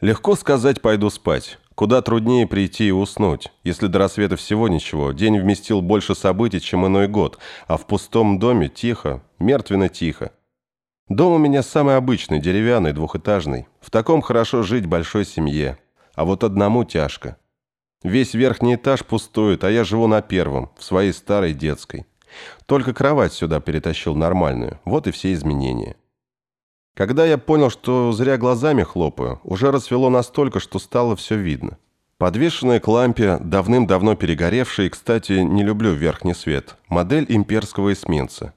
Легко сказать «пойду спать». Куда труднее прийти и уснуть. Если до рассвета всего ничего, день вместил больше событий, чем иной год, а в пустом доме тихо, мертвенно тихо. Дом у меня самый обычный, деревянный, двухэтажный. В таком хорошо жить большой семье. А вот одному тяжко. Весь верхний этаж пустует, а я живу на первом, в своей старой детской. Только кровать сюда перетащил нормальную. Вот и все изменения. Когда я понял, что зря глазами хлопаю, уже расцвело настолько, что стало все видно. Подвешенная к лампе, давным-давно перегоревшая, и, кстати, не люблю верхний свет, модель имперского эсминца.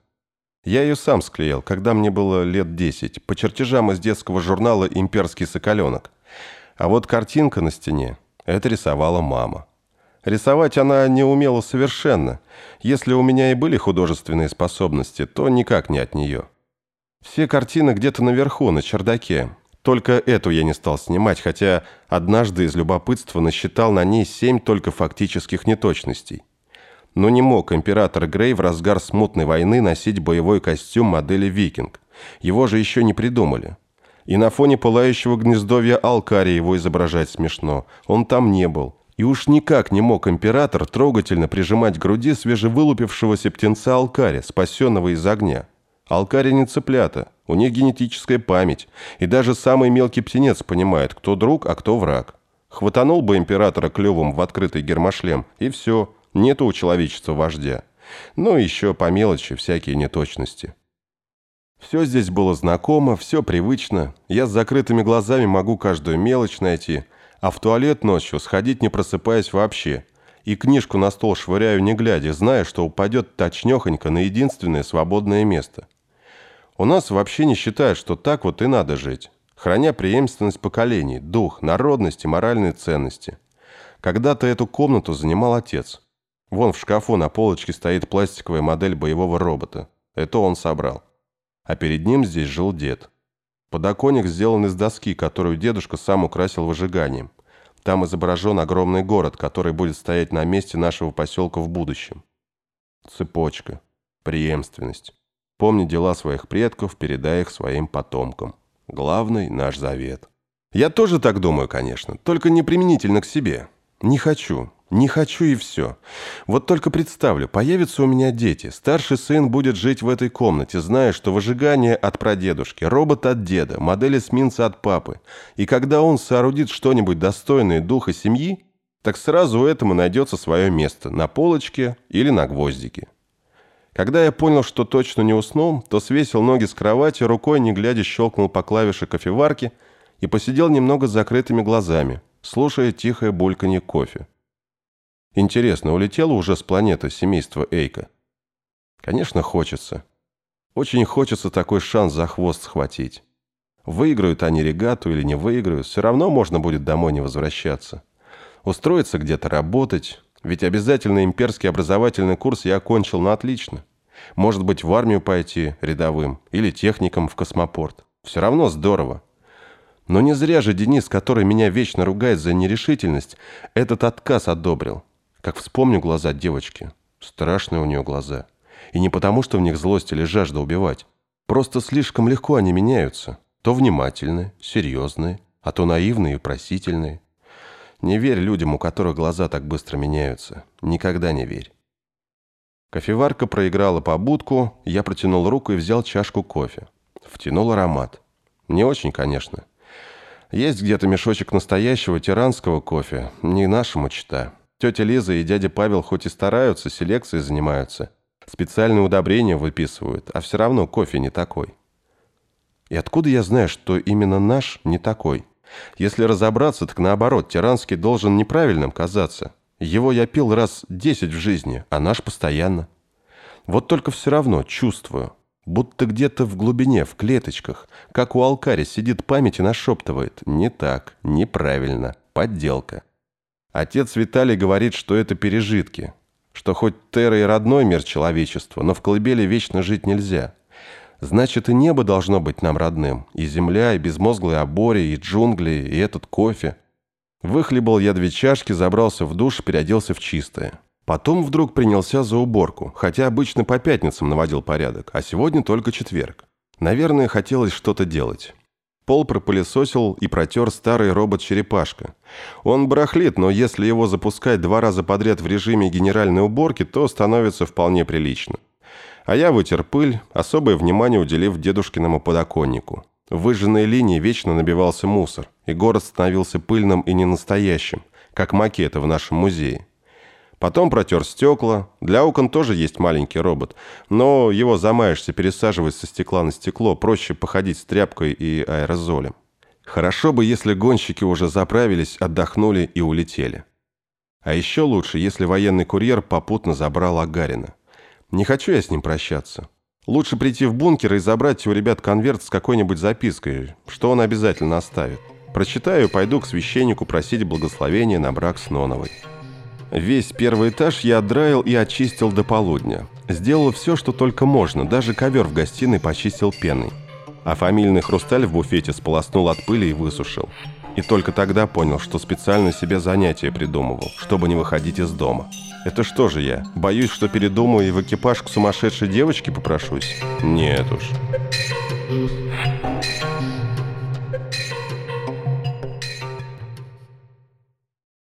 Я ее сам склеил, когда мне было лет 10, по чертежам из детского журнала «Имперский соколенок». А вот картинка на стене – это рисовала мама. Рисовать она не умела совершенно. Если у меня и были художественные способности, то никак не от нее. Все картины где-то наверху, на чердаке. Только эту я не стал снимать, хотя однажды из любопытства насчитал на ней семь только фактических неточностей. Но не мог император Грей в разгар смутной войны носить боевой костюм модели «Викинг». Его же еще не придумали. И на фоне пылающего гнездовья Алкария его изображать смешно. Он там не был. И уж никак не мог император трогательно прижимать к груди свежевылупившегося птенца Алкария, спасенного из огня. Алкари не цыплята, у них генетическая память, и даже самый мелкий птенец понимает, кто друг, а кто враг. Хватанул бы императора клювом в открытый гермошлем, и все, нету у человечества вождя. Ну, еще по мелочи всякие неточности. Все здесь было знакомо, все привычно. Я с закрытыми глазами могу каждую мелочь найти, а в туалет ночью сходить не просыпаясь вообще – и книжку на стол швыряю не глядя, зная, что упадет точнёхонько на единственное свободное место. У нас вообще не считают, что так вот и надо жить, храня преемственность поколений, дух, народность и моральные ценности. Когда-то эту комнату занимал отец. Вон в шкафу на полочке стоит пластиковая модель боевого робота. Это он собрал. А перед ним здесь жил дед. Подоконник сделан из доски, которую дедушка сам украсил выжиганием. Там изображен огромный город, который будет стоять на месте нашего поселка в будущем. Цепочка. Преемственность. Помни дела своих предков, передай их своим потомкам. Главный наш завет. Я тоже так думаю, конечно, только не применительно к себе. Не хочу. Не хочу и все. Вот только представлю, появятся у меня дети. Старший сын будет жить в этой комнате, зная, что выжигание от прадедушки, робот от деда, модель эсминца от папы. И когда он соорудит что-нибудь достойное духа семьи, так сразу этому найдется свое место на полочке или на гвоздике. Когда я понял, что точно не уснул, то свесил ноги с кровати, рукой не глядя щелкнул по клавише кофеварки и посидел немного с закрытыми глазами, слушая тихое бульканье кофе. Интересно, улетело уже с планеты семейство Эйка? Конечно, хочется. Очень хочется такой шанс за хвост схватить. Выиграют они регату или не выиграют, все равно можно будет домой не возвращаться. Устроиться где-то работать, ведь обязательно имперский образовательный курс я окончил на отлично. Может быть, в армию пойти рядовым или техником в космопорт. Все равно здорово. Но не зря же Денис, который меня вечно ругает за нерешительность, этот отказ одобрил. Как вспомню глаза девочки. Страшные у нее глаза. И не потому, что в них злость или жажда убивать. Просто слишком легко они меняются. То внимательные, серьезные, а то наивные и просительные. Не верь людям, у которых глаза так быстро меняются. Никогда не верь. Кофеварка проиграла по будку, я протянул руку и взял чашку кофе. Втянул аромат. Не очень, конечно. Есть где-то мешочек настоящего тиранского кофе, не нашему чита. Тетя Лиза и дядя Павел хоть и стараются, селекцией занимаются, специальные удобрения выписывают, а все равно кофе не такой. И откуда я знаю, что именно наш не такой? Если разобраться, так наоборот, тиранский должен неправильным казаться. Его я пил раз десять в жизни, а наш постоянно. Вот только все равно чувствую, будто где-то в глубине, в клеточках, как у Алкари сидит память и нашептывает «не так, неправильно, подделка». Отец Виталий говорит, что это пережитки, что хоть Терра и родной мир человечества, но в колыбели вечно жить нельзя. Значит, и небо должно быть нам родным, и земля, и безмозглые обори, и джунгли, и этот кофе. Выхлебал я две чашки, забрался в душ, переоделся в чистое. Потом вдруг принялся за уборку, хотя обычно по пятницам наводил порядок, а сегодня только четверг. Наверное, хотелось что-то делать. Пол пропылесосил и протер старый робот-черепашка. Он барахлит, но если его запускать два раза подряд в режиме генеральной уборки, то становится вполне прилично. А я вытер пыль, особое внимание уделив дедушкиному подоконнику. В выжженной линии вечно набивался мусор, и город становился пыльным и ненастоящим, как макеты в нашем музее. Потом протер стекла. Для окон тоже есть маленький робот. Но его замаешься пересаживать со стекла на стекло. Проще походить с тряпкой и аэрозолем. Хорошо бы, если гонщики уже заправились, отдохнули и улетели. А еще лучше, если военный курьер попутно забрал Агарина. Не хочу я с ним прощаться. Лучше прийти в бункер и забрать у ребят конверт с какой-нибудь запиской, что он обязательно оставит. Прочитаю и пойду к священнику просить благословения на брак с Ноновой. Весь первый этаж я отдраил и очистил до полудня. Сделал все, что только можно, даже ковер в гостиной почистил пеной. А фамильный хрусталь в буфете сполоснул от пыли и высушил. И только тогда понял, что специально себе занятие придумывал, чтобы не выходить из дома. Это что же я? Боюсь, что передумаю и в экипаж к сумасшедшей девочке попрошусь? Нет уж.